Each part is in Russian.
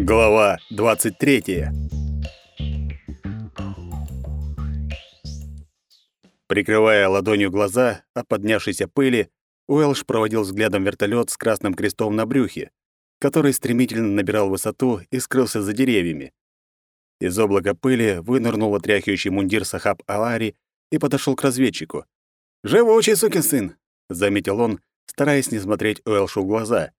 Глава 23. Прикрывая ладонью глаза от поднявшейся пыли, Уэлш проводил взглядом вертолет с красным крестом на брюхе, который стремительно набирал высоту и скрылся за деревьями. Из облака пыли вынырнул отряхивающий мундир Сахаб Алари и подошел к разведчику. «Живучий сукин сын!» — заметил он, стараясь не смотреть Уэлшу в глаза.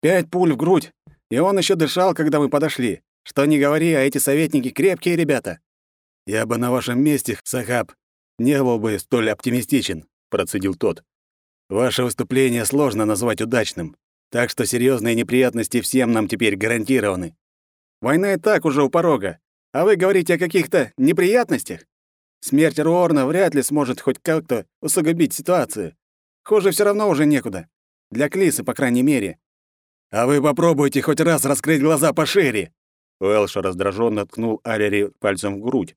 «Пять пуль в грудь, и он еще дышал, когда мы подошли. Что не говори, а эти советники крепкие ребята». «Я бы на вашем месте, Сахаб, не был бы столь оптимистичен», — процедил тот. «Ваше выступление сложно назвать удачным, так что серьезные неприятности всем нам теперь гарантированы. Война и так уже у порога, а вы говорите о каких-то неприятностях? Смерть Руорна вряд ли сможет хоть как-то усугубить ситуацию. Хуже все равно уже некуда. Для Клисы, по крайней мере. А вы попробуйте хоть раз раскрыть глаза пошире. Уэлша раздраженно ткнул Алери пальцем в грудь.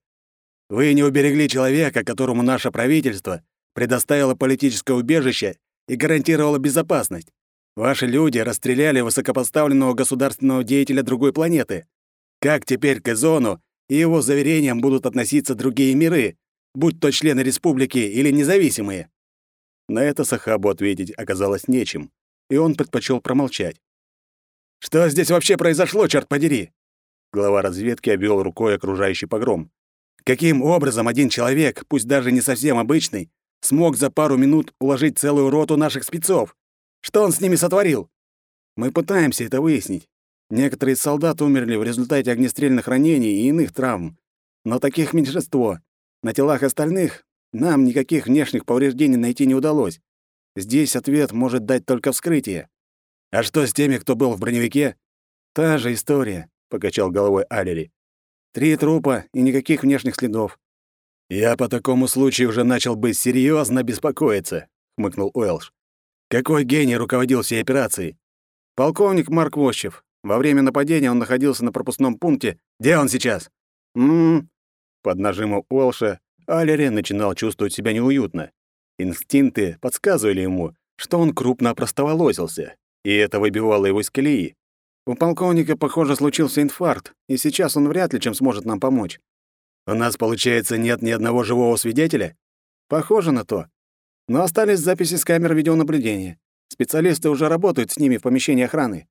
Вы не уберегли человека, которому наше правительство предоставило политическое убежище и гарантировало безопасность. Ваши люди расстреляли высокопоставленного государственного деятеля другой планеты. Как теперь к Эзону и его заверениям будут относиться другие миры, будь то члены республики или независимые? На это Сахабу ответить оказалось нечем, и он предпочел промолчать. «Что здесь вообще произошло, черт подери?» Глава разведки обвел рукой окружающий погром. «Каким образом один человек, пусть даже не совсем обычный, смог за пару минут уложить целую роту наших спецов? Что он с ними сотворил? Мы пытаемся это выяснить. Некоторые солдаты умерли в результате огнестрельных ранений и иных травм. Но таких меньшинство. На телах остальных нам никаких внешних повреждений найти не удалось. Здесь ответ может дать только вскрытие. А что с теми, кто был в броневике? Та же история, покачал головой Алери. Три трупа и никаких внешних следов. Я по такому случаю уже начал бы серьезно беспокоиться, хмыкнул Уэлш. Какой гений руководил всей операцией? Полковник Марк Вощев. Во время нападения он находился на пропускном пункте. Где он сейчас? М-м. Под нажимом Уэлша Алери начинал чувствовать себя неуютно. Инстинкты подсказывали ему, что он крупно простоволосился, и это выбивало его из колеи. У полковника, похоже, случился инфаркт, и сейчас он вряд ли чем сможет нам помочь. У нас, получается, нет ни одного живого свидетеля? Похоже на то. Но остались записи с камер видеонаблюдения. Специалисты уже работают с ними в помещении охраны.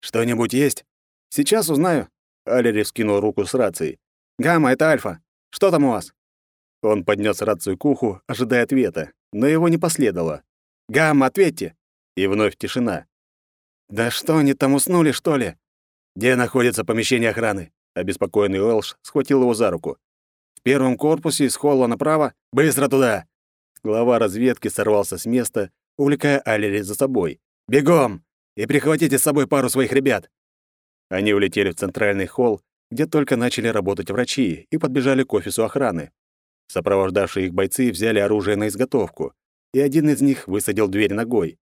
Что-нибудь есть? Сейчас узнаю. Алери скинул руку с рацией. Гамма, это Альфа. Что там у вас? Он поднес рацию к уху, ожидая ответа, но его не последовало. «Гамма, ответьте!» И вновь тишина. «Да что, они там уснули, что ли?» «Где находится помещение охраны?» Обеспокоенный Уэлш схватил его за руку. «В первом корпусе, из холла направо. Быстро туда!» Глава разведки сорвался с места, увлекая Алери за собой. «Бегом! И прихватите с собой пару своих ребят!» Они улетели в центральный холл, где только начали работать врачи, и подбежали к офису охраны. Сопровождавшие их бойцы взяли оружие на изготовку, и один из них высадил дверь ногой.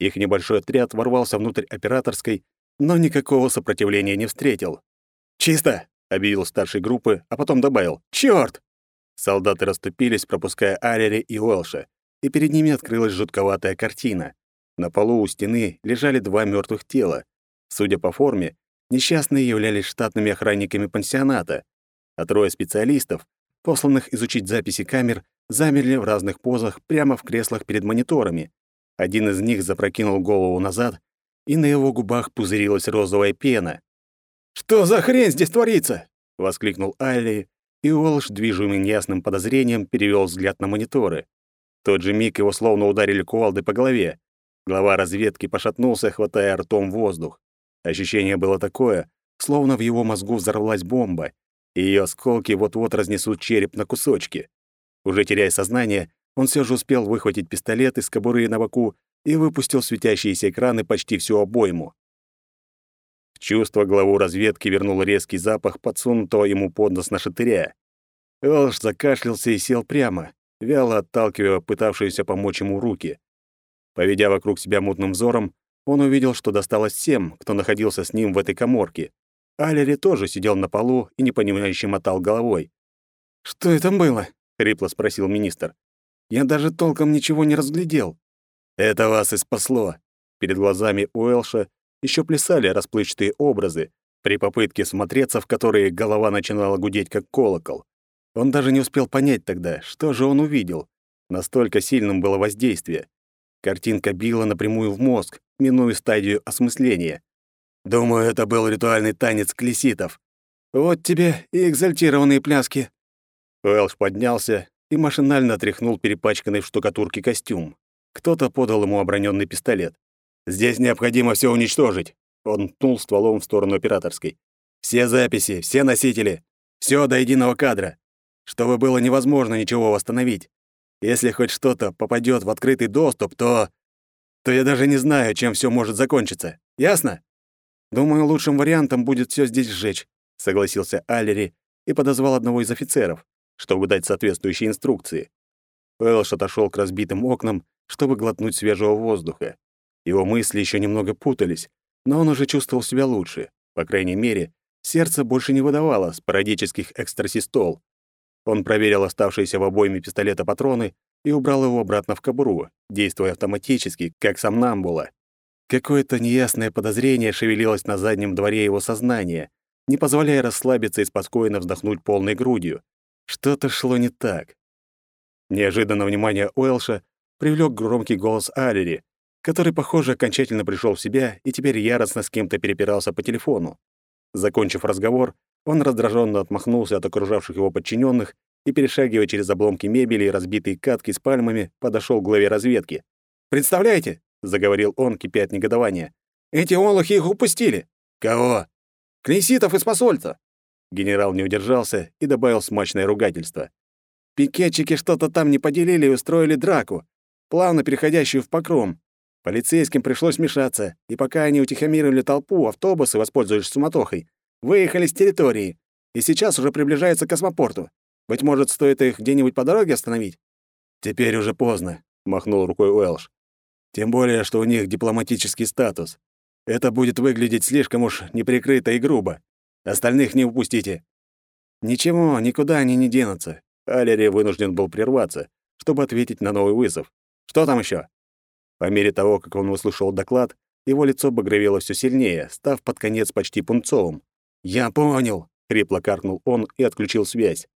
Их небольшой отряд ворвался внутрь операторской, но никакого сопротивления не встретил. «Чисто!» — объявил старший группы, а потом добавил «Чёрт!» Солдаты расступились, пропуская Алери и Уэлша, и перед ними открылась жутковатая картина. На полу у стены лежали два мертвых тела. Судя по форме, несчастные являлись штатными охранниками пансионата, а трое специалистов, посланных изучить записи камер, замерли в разных позах прямо в креслах перед мониторами. Один из них запрокинул голову назад, и на его губах пузырилась розовая пена. «Что за хрень здесь творится?» — воскликнул Айли, и Уолш, движимый неясным подозрением, перевел взгляд на мониторы. В тот же миг его словно ударили кувалдой по голове. Глава разведки пошатнулся, хватая ртом воздух. Ощущение было такое, словно в его мозгу взорвалась бомба, и ее осколки вот-вот разнесут череп на кусочки. Уже теряя сознание, он все же успел выхватить пистолет из кобуры на боку и выпустил светящиеся экраны почти всю обойму чувство главу разведки вернул резкий запах подсунутого ему под нос на шатыря. Элш закашлялся и сел прямо, вяло отталкивая пытавшиеся помочь ему руки. Поведя вокруг себя мутным взором, он увидел, что досталось всем, кто находился с ним в этой коморке. Алери тоже сидел на полу и непонимающе мотал головой. «Что это было?» — хрипло спросил министр. «Я даже толком ничего не разглядел». «Это вас и спасло». Перед глазами Уэлша еще плясали расплывчатые образы, при попытке смотреться в которые голова начинала гудеть как колокол. Он даже не успел понять тогда, что же он увидел. Настолько сильным было воздействие. Картинка била напрямую в мозг, минуя стадию осмысления. Думаю, это был ритуальный танец клеситов. Вот тебе и экзальтированные пляски. Уэлш поднялся и машинально отряхнул перепачканный в штукатурке костюм. Кто-то подал ему оброненный пистолет. «Здесь необходимо все уничтожить!» Он ткнул стволом в сторону операторской. «Все записи, все носители, все до единого кадра, чтобы было невозможно ничего восстановить. Если хоть что-то попадет в открытый доступ, то... то я даже не знаю, чем все может закончиться. Ясно?» «Думаю, лучшим вариантом будет все здесь сжечь», — согласился Аллери и подозвал одного из офицеров, чтобы дать соответствующие инструкции. Уэлш отошел к разбитым окнам, чтобы глотнуть свежего воздуха. Его мысли еще немного путались, но он уже чувствовал себя лучше. По крайней мере, сердце больше не выдавало спорадических экстрасистол. Он проверил оставшиеся в обойме пистолета патроны и убрал его обратно в кобуру, действуя автоматически, как сомнамбула. Какое-то неясное подозрение шевелилось на заднем дворе его сознания, не позволяя расслабиться и спокойно вздохнуть полной грудью. Что-то шло не так. Неожиданно внимание Уэлша привлек громкий голос Алери, который, похоже, окончательно пришел в себя и теперь яростно с кем-то перепирался по телефону. Закончив разговор, он раздраженно отмахнулся от окружавших его подчиненных и, перешагивая через обломки мебели и разбитые катки с пальмами, подошел к главе разведки. «Представляете?» — заговорил он, кипя от негодования. «Эти олухи их упустили!» «Кого?» «Клейситов из посольства!» Генерал не удержался и добавил смачное ругательство. «Пикетчики что-то там не поделили и устроили драку, плавно переходящую в покром. Полицейским пришлось вмешаться, и пока они утихомирили толпу, автобусы, воспользуясь суматохой, выехали с территории, и сейчас уже приближаются к космопорту. Быть может, стоит их где-нибудь по дороге остановить? Теперь уже поздно, махнул рукой Уэлш. Тем более, что у них дипломатический статус. Это будет выглядеть слишком уж неприкрыто и грубо. Остальных не упустите. Ничего, никуда они не денутся. Алери вынужден был прерваться, чтобы ответить на новый вызов. Что там еще? По мере того, как он услышал доклад, его лицо багровело все сильнее, став под конец почти пунцовым. «Я понял», — хрипло каркнул он и отключил связь.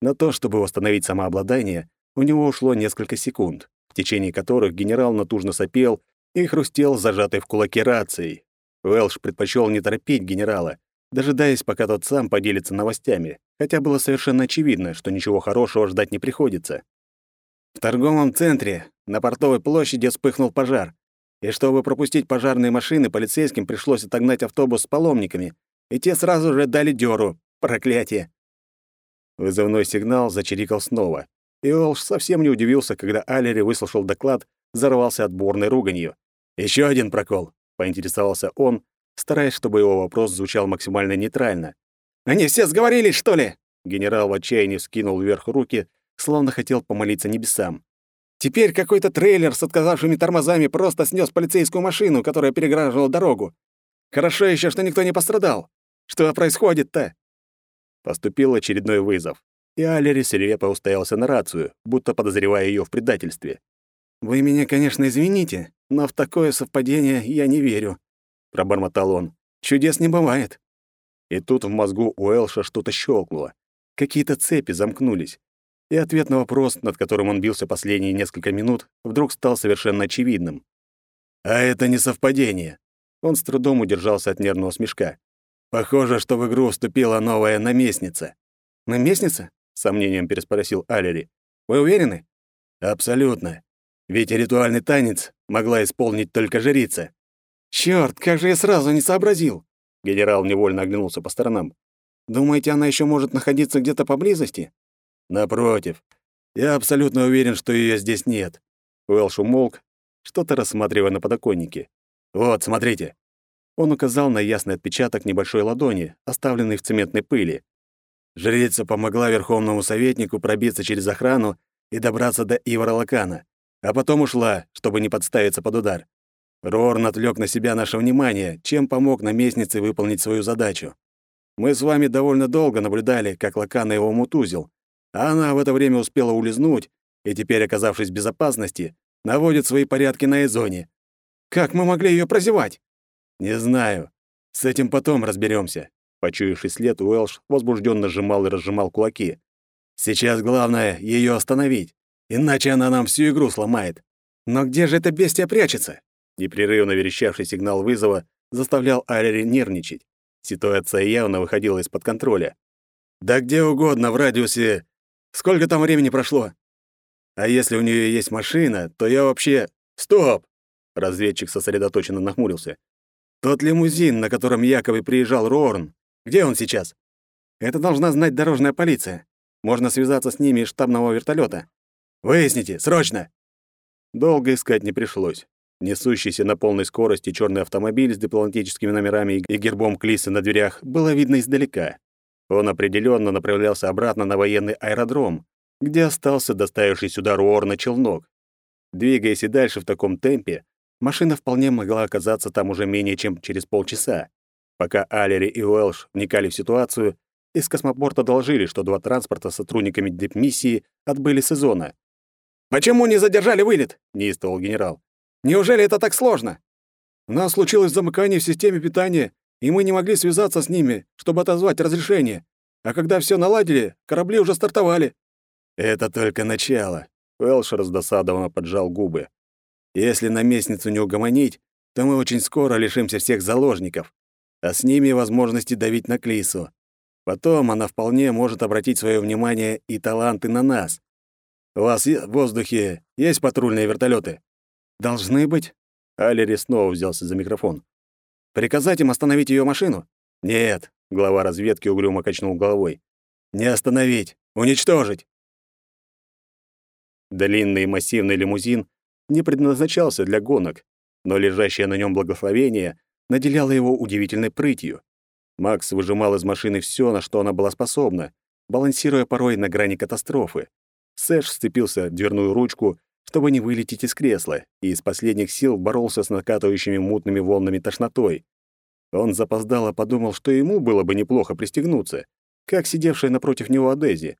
На то, чтобы восстановить самообладание, у него ушло несколько секунд, в течение которых генерал натужно сопел и хрустел зажатой в кулаке рацией. Уэлш предпочел не торопить генерала, дожидаясь, пока тот сам поделится новостями, хотя было совершенно очевидно, что ничего хорошего ждать не приходится. В торговом центре на портовой площади вспыхнул пожар, и чтобы пропустить пожарные машины, полицейским пришлось отогнать автобус с паломниками, и те сразу же дали дёру. Проклятие! Вызывной сигнал зачирикал снова, и Олш совсем не удивился, когда Алери выслушал доклад, взорвался отборной руганью. Еще один прокол», — поинтересовался он, стараясь, чтобы его вопрос звучал максимально нейтрально. «Они все сговорились, что ли?» Генерал в отчаянии скинул вверх руки, словно хотел помолиться небесам. «Теперь какой-то трейлер с отказавшими тормозами просто снес полицейскую машину, которая переграживала дорогу. Хорошо еще, что никто не пострадал. Что происходит-то?» Поступил очередной вызов, и Алери свирепо устоялся на рацию, будто подозревая ее в предательстве. «Вы меня, конечно, извините, но в такое совпадение я не верю», — пробормотал он. «Чудес не бывает». И тут в мозгу у Элша что-то щелкнуло. Какие-то цепи замкнулись. И ответ на вопрос, над которым он бился последние несколько минут, вдруг стал совершенно очевидным. «А это не совпадение». Он с трудом удержался от нервного смешка. Похоже, что в игру вступила новая наместница. Наместница? с сомнением переспросил Алери. Вы уверены? Абсолютно. Ведь ритуальный танец могла исполнить только жрица. Чёрт, как же я сразу не сообразил. Генерал невольно оглянулся по сторонам. Думаете, она еще может находиться где-то поблизости? Напротив. Я абсолютно уверен, что ее здесь нет. Уэлш умолк, что-то рассматривая на подоконнике. Вот, смотрите. Он указал на ясный отпечаток небольшой ладони, оставленный в цементной пыли. Жрица помогла верховному советнику пробиться через охрану и добраться до Ивара Лакана, а потом ушла, чтобы не подставиться под удар. Рорн отвлек на себя наше внимание, чем помог наместнице выполнить свою задачу. Мы с вами довольно долго наблюдали, как Лакана его мутузил, а она в это время успела улизнуть и теперь, оказавшись в безопасности, наводит свои порядки на Эзоне. Как мы могли ее прозевать? Не знаю. С этим потом разберемся. Почуявший след, Уэлш возбужденно сжимал и разжимал кулаки. Сейчас главное ее остановить, иначе она нам всю игру сломает. Но где же эта бестия прячется? Непрерывно верещавший сигнал вызова заставлял Арери нервничать. Ситуация явно выходила из-под контроля. Да где угодно в радиусе. Сколько там времени прошло? А если у нее есть машина, то я вообще... Стоп! Разведчик сосредоточенно нахмурился. Тот лимузин, на котором якобы приезжал Рорн, где он сейчас? Это должна знать дорожная полиция. Можно связаться с ними из штабного вертолета. Выясните, срочно! Долго искать не пришлось. Несущийся на полной скорости черный автомобиль с дипломатическими номерами и гербом Клиса на дверях было видно издалека. Он определенно направлялся обратно на военный аэродром, где остался доставивший сюда Руорна челнок. Двигаясь и дальше в таком темпе, машина вполне могла оказаться там уже менее чем через полчаса. Пока Алери и Уэлш вникали в ситуацию, из космопорта доложили, что два транспорта с сотрудниками дипмиссии отбыли с зоны. «Почему не задержали вылет?» — неистовал генерал. «Неужели это так сложно?» «У нас случилось замыкание в системе питания, и мы не могли связаться с ними, чтобы отозвать разрешение. А когда все наладили, корабли уже стартовали». «Это только начало», — Уэлш раздосадованно поджал губы. «Если наместницу не угомонить, то мы очень скоро лишимся всех заложников, а с ними возможности давить на Клису. Потом она вполне может обратить свое внимание и таланты на нас. У вас в воздухе есть патрульные вертолеты? Должны быть. Алери снова взялся за микрофон. Приказать им остановить ее машину? Нет, глава разведки угрюмо качнул головой. Не остановить, уничтожить. Длинный массивный лимузин не предназначался для гонок, но лежащее на нем благословение наделяло его удивительной прытью. Макс выжимал из машины все, на что она была способна, балансируя порой на грани катастрофы. Сэш сцепился в дверную ручку, чтобы не вылететь из кресла, и из последних сил боролся с накатывающими мутными волнами тошнотой. Он запоздало подумал, что ему было бы неплохо пристегнуться, как сидевшая напротив него Адези.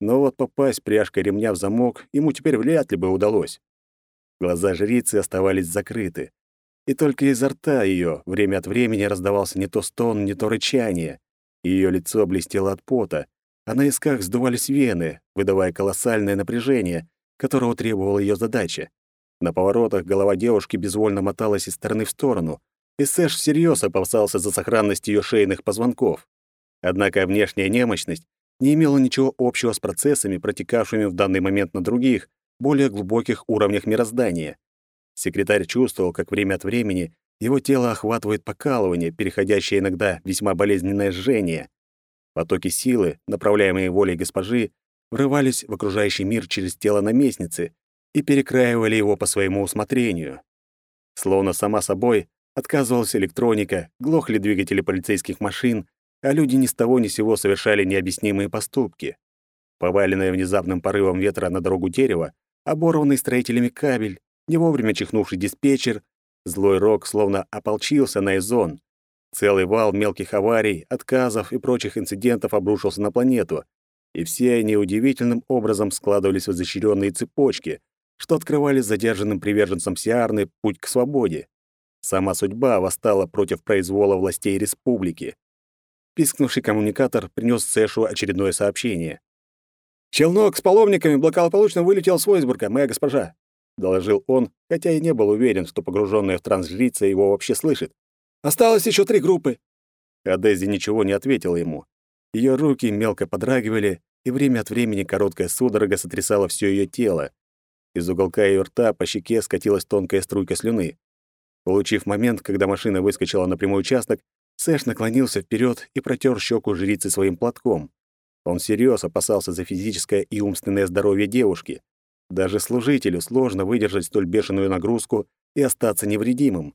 Но вот попасть пряжкой ремня в замок ему теперь вряд ли бы удалось. Глаза жрицы оставались закрыты, и только изо рта ее время от времени раздавался не то стон, не то рычание. Ее лицо блестело от пота, а на исках сдувались вены, выдавая колоссальное напряжение, которого требовала ее задача. На поворотах голова девушки безвольно моталась из стороны в сторону, и Сэш всерьез опасался за сохранность ее шейных позвонков. Однако внешняя немощность не имела ничего общего с процессами, протекавшими в данный момент на других, более глубоких уровнях мироздания. Секретарь чувствовал, как время от времени его тело охватывает покалывание, переходящее иногда в весьма болезненное жжение. Потоки силы, направляемые волей госпожи, врывались в окружающий мир через тело наместницы и перекраивали его по своему усмотрению. Словно сама собой отказывалась электроника, глохли двигатели полицейских машин, а люди ни с того ни сего совершали необъяснимые поступки. Поваленное внезапным порывом ветра на дорогу дерева, оборванный строителями кабель, не вовремя чихнувший диспетчер, злой рок словно ополчился на Эзон, Целый вал мелких аварий, отказов и прочих инцидентов обрушился на планету, и все они удивительным образом складывались в изощренные цепочки, что открывали задержанным приверженцам Сиарны путь к свободе. Сама судьба восстала против произвола властей республики. Пискнувший коммуникатор принес Сэшу очередное сообщение. «Челнок с паломниками благополучно вылетел с Войсбурга, моя госпожа», — доложил он, хотя и не был уверен, что погруженная в транс его вообще слышит. Осталось еще три группы». А Дейзи ничего не ответила ему. Ее руки мелко подрагивали, и время от времени короткая судорога сотрясала все ее тело. Из уголка ее рта по щеке скатилась тонкая струйка слюны. Получив момент, когда машина выскочила на прямой участок, Сэш наклонился вперед и протер щеку жрицы своим платком. Он всерьез опасался за физическое и умственное здоровье девушки. Даже служителю сложно выдержать столь бешеную нагрузку и остаться невредимым.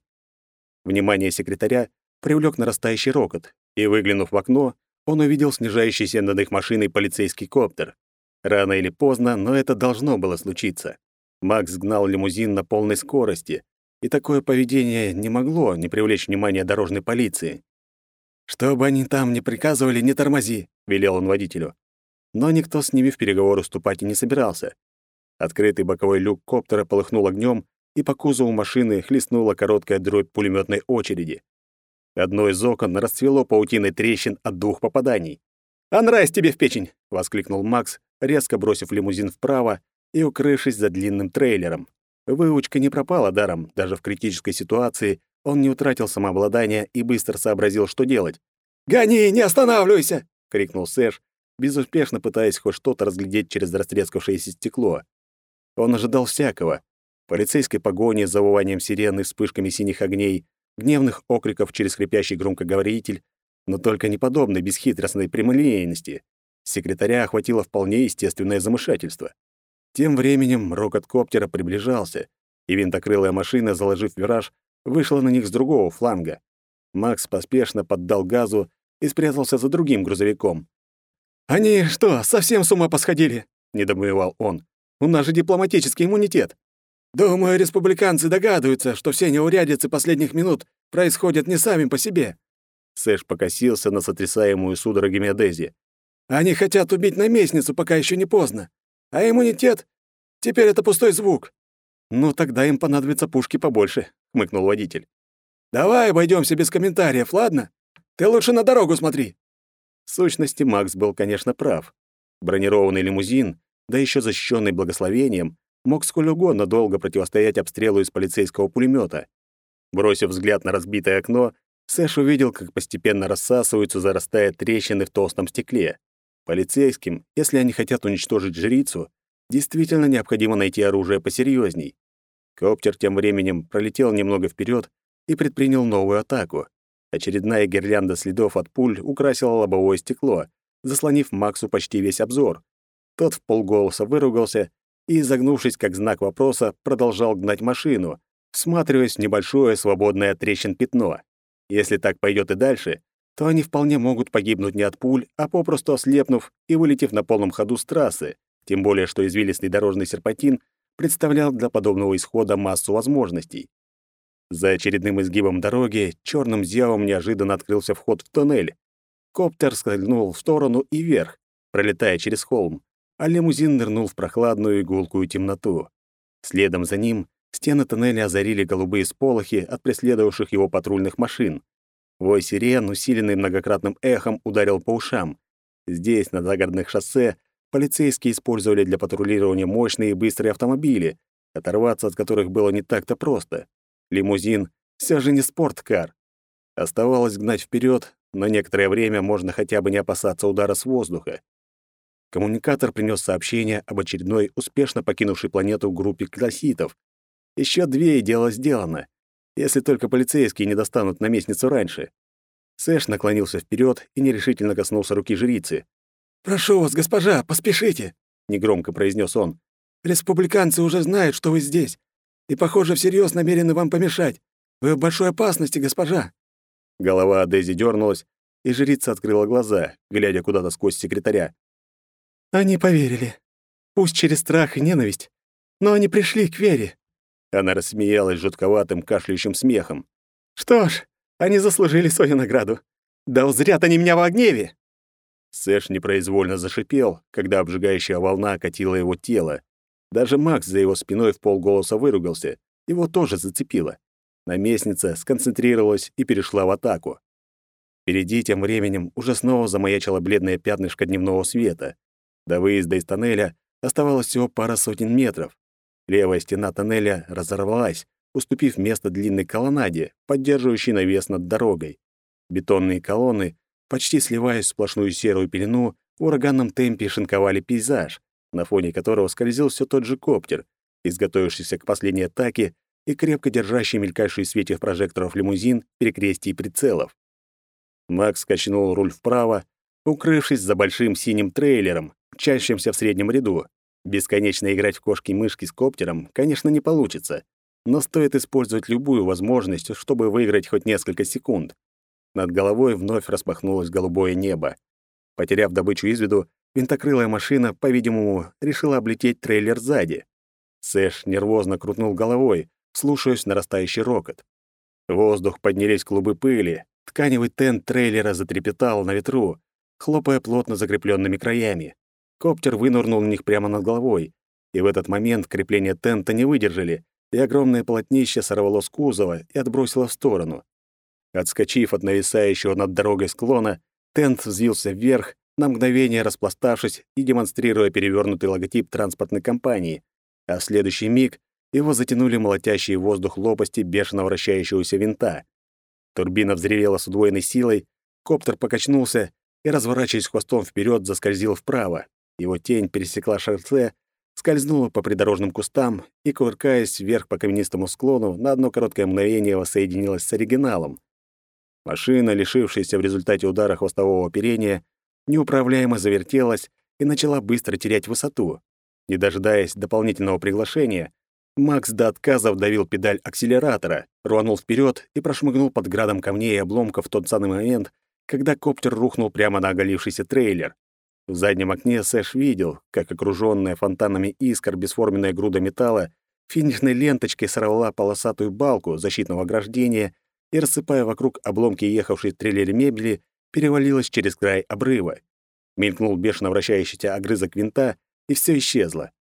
Внимание секретаря привлек нарастающий рокот, и, выглянув в окно, он увидел снижающийся над их машиной полицейский коптер. Рано или поздно, но это должно было случиться. Макс гнал лимузин на полной скорости, и такое поведение не могло не привлечь внимания дорожной полиции. «Что бы они там ни приказывали, не тормози», — велел он водителю. Но никто с ними в переговоры вступать и не собирался. Открытый боковой люк коптера полыхнул огнем, и по кузову машины хлестнула короткая дробь пулеметной очереди. Одно из окон расцвело паутиной трещин от двух попаданий. «Анрайс тебе в печень!» — воскликнул Макс, резко бросив лимузин вправо и укрывшись за длинным трейлером. Выучка не пропала даром, даже в критической ситуации он не утратил самообладания и быстро сообразил, что делать. «Гони, не останавливайся!» — крикнул Сэш, безуспешно пытаясь хоть что-то разглядеть через растрескавшееся стекло. Он ожидал всякого. Полицейской погони с завыванием сирены вспышками синих огней, гневных окриков через хрипящий громкоговоритель, но только не подобной бесхитростной прямолинейности. Секретаря охватило вполне естественное замешательство. Тем временем рокот коптера приближался, и винтокрылая машина, заложив вираж, вышла на них с другого фланга. Макс поспешно поддал газу и спрятался за другим грузовиком. «Они что, совсем с ума посходили?» — недомывал он. «У нас же дипломатический иммунитет». «Думаю, республиканцы догадываются, что все неурядицы последних минут происходят не сами по себе». Сэш покосился на сотрясаемую судорогами Адези. «Они хотят убить наместницу, пока еще не поздно. А иммунитет? Теперь это пустой звук». «Ну, тогда им понадобятся пушки побольше», — хмыкнул водитель. «Давай обойдемся без комментариев, ладно? Ты лучше на дорогу смотри». В сущности, Макс был, конечно, прав. Бронированный лимузин, да еще защищенный благословением, мог сколь угодно долго противостоять обстрелу из полицейского пулемета. Бросив взгляд на разбитое окно, Сэш увидел, как постепенно рассасываются, зарастая трещины в толстом стекле. Полицейским, если они хотят уничтожить жрицу, действительно необходимо найти оружие посерьезней. Коптер тем временем пролетел немного вперед и предпринял новую атаку. Очередная гирлянда следов от пуль украсила лобовое стекло, заслонив Максу почти весь обзор. Тот в полголоса выругался и, изогнувшись как знак вопроса, продолжал гнать машину, всматриваясь в небольшое свободное от трещин пятно. Если так пойдет и дальше, то они вполне могут погибнуть не от пуль, а попросту ослепнув и вылетев на полном ходу с трассы, тем более что извилистый дорожный серпантин представлял для подобного исхода массу возможностей. За очередным изгибом дороги черным зявом неожиданно открылся вход в тоннель. Коптер скользнул в сторону и вверх, пролетая через холм, а лимузин нырнул в прохладную и гулкую темноту. Следом за ним стены тоннеля озарили голубые сполохи от преследовавших его патрульных машин. Вой сирен, усиленный многократным эхом, ударил по ушам. Здесь, на загородных шоссе, полицейские использовали для патрулирования мощные и быстрые автомобили, оторваться от которых было не так-то просто. Лимузин все же не спорткар. Оставалось гнать вперед, но некоторое время можно хотя бы не опасаться удара с воздуха. Коммуникатор принес сообщение об очередной успешно покинувшей планету группе класситов. Еще две и дело сделано если только полицейские не достанут наместницу раньше. Сэш наклонился вперед и нерешительно коснулся руки жрицы. «Прошу вас, госпожа, поспешите!» — негромко произнес он. «Республиканцы уже знают, что вы здесь, и, похоже, всерьез намерены вам помешать. Вы в большой опасности, госпожа!» Голова Дейзи дернулась, и жрица открыла глаза, глядя куда-то сквозь секретаря. «Они поверили. Пусть через страх и ненависть, но они пришли к вере. Она рассмеялась жутковатым кашляющим смехом. «Что ж, они заслужили свою награду. Да узрят они меня в гневе!» Сэш непроизвольно зашипел, когда обжигающая волна окатила его тело. Даже Макс за его спиной в полголоса выругался. Его тоже зацепило. Наместница сконцентрировалась и перешла в атаку. Впереди тем временем уже снова замаячило бледное пятнышко дневного света. До выезда из тоннеля оставалось всего пара сотен метров. Левая стена тоннеля разорвалась, уступив место длинной колоннаде, поддерживающей навес над дорогой. Бетонные колонны, почти сливаясь в сплошную серую пелену, в ураганном темпе шинковали пейзаж, на фоне которого скользил все тот же коптер, изготовившийся к последней атаке и крепко держащий мелькающий в свете прожекторов лимузин перекрестий прицелов. Макс качнул руль вправо, укрывшись за большим синим трейлером, мчащимся в среднем ряду. Бесконечно играть в кошки-мышки с коптером, конечно, не получится, но стоит использовать любую возможность, чтобы выиграть хоть несколько секунд. Над головой вновь распахнулось голубое небо. Потеряв добычу из виду, винтокрылая машина, по-видимому, решила облететь трейлер сзади. Сэш нервозно крутнул головой, слушаясь нарастающий рокот. В воздух поднялись клубы пыли, тканевый тент трейлера затрепетал на ветру, хлопая плотно закрепленными краями. Коптер вынырнул в них прямо над головой, и в этот момент крепления тента не выдержали, и огромное полотнище сорвало с кузова и отбросило в сторону. Отскочив от нависающего над дорогой склона, тент взвился вверх, на мгновение распластавшись и демонстрируя перевернутый логотип транспортной компании, а в следующий миг его затянули молотящие воздух лопасти бешено вращающегося винта. Турбина взревела с удвоенной силой, коптер покачнулся и, разворачиваясь хвостом вперед, заскользил вправо. Его тень пересекла шоссе, скользнула по придорожным кустам и, кувыркаясь вверх по каменистому склону, на одно короткое мгновение воссоединилась с оригиналом. Машина, лишившаяся в результате удара хвостового оперения, неуправляемо завертелась и начала быстро терять высоту. Не дожидаясь дополнительного приглашения, Макс до отказа вдавил педаль акселератора, рванул вперед и прошмыгнул под градом камней и обломков в тот самый момент, когда коптер рухнул прямо на оголившийся трейлер. В заднем окне Сэш видел, как окружённая фонтанами искр бесформенная груда металла финишной ленточкой сорвала полосатую балку защитного ограждения и, рассыпая вокруг обломки ехавшей в трейлере мебели, перевалилась через край обрыва. Мелькнул бешено вращающийся огрызок винта, и всё исчезло.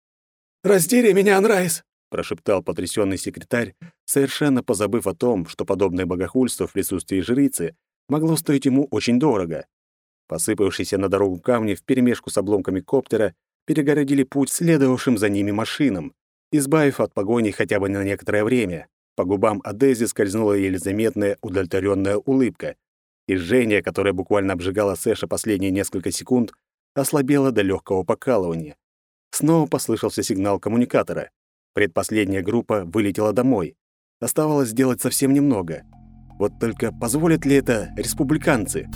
«Раздери меня, Анрайс!» прошептал потрясённый секретарь, совершенно позабыв о том, что подобное богохульство в присутствии жрицы могло стоить ему очень дорого. Посыпавшиеся на дорогу камни вперемешку с обломками коптера перегородили путь следовавшим за ними машинам, избавив от погони хотя бы на некоторое время. По губам Адези скользнула еле заметная удовлетворённая улыбка, и жжение, которое буквально обжигало Сэша последние несколько секунд, ослабело до легкого покалывания. Снова послышался сигнал коммуникатора. Предпоследняя группа вылетела домой. Оставалось сделать совсем немного. Вот только позволят ли это республиканцы?